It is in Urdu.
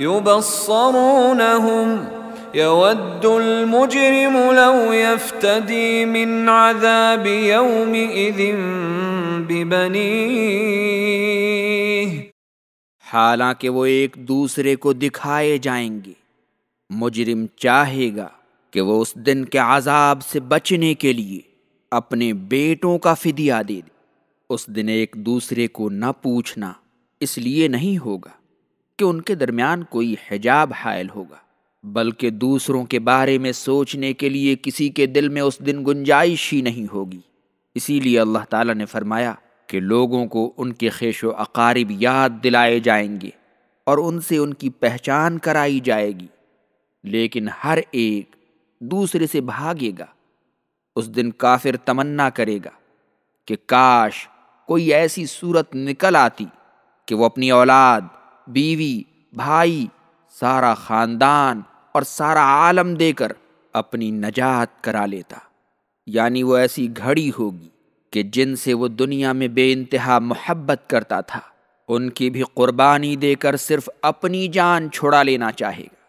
يبصرونهم يود المجرم لو يفتدي من عذاب يومئذ ببنيه حالانکہ وہ ایک دوسرے کو دکھائے جائیں گے۔ مجرم چاہے گا کہ وہ اس دن کے عذاب سے بچنے کے لیے اپنے بیٹوں کا فدیہ دے دے۔ اس دن ایک دوسرے کو نہ پوچھنا اس لیے نہیں ہوگا۔ کہ ان کے درمیان کوئی حجاب حائل ہوگا، بلکہ دوسروں کے بارے میں سوچنے کے لیے کسی کے دل میں اس دن گنجائش ہی نہیں ہوگی۔ اسی لیے اللہ تعالیٰ نے فرمایا کہ لوگوں کو ان کے خیش و اقارب یاد دلائے جائیں گے اور ان سے ان کی پہچان کرائی جائے گی۔ لیکن ہر ایک دوسرے سے بھاگے گا، اس دن کافر تمنا کرے گا کہ کاش کوئی ایسی صورت نکل آتی کہ وہ اپنی اولاد بیوی، بھائی، سارا خاندان اور سارا عالم دے کر اپنی نجات کرا لیتا۔ یعنی وہ ایسی گھڑی ہوگی کہ جن سے وہ دنیا میں بے انتہا محبت کرتا تھا۔ ان کی بھی قربانی دے کر صرف اپنی جان چھوڑا لینا چاہے گا۔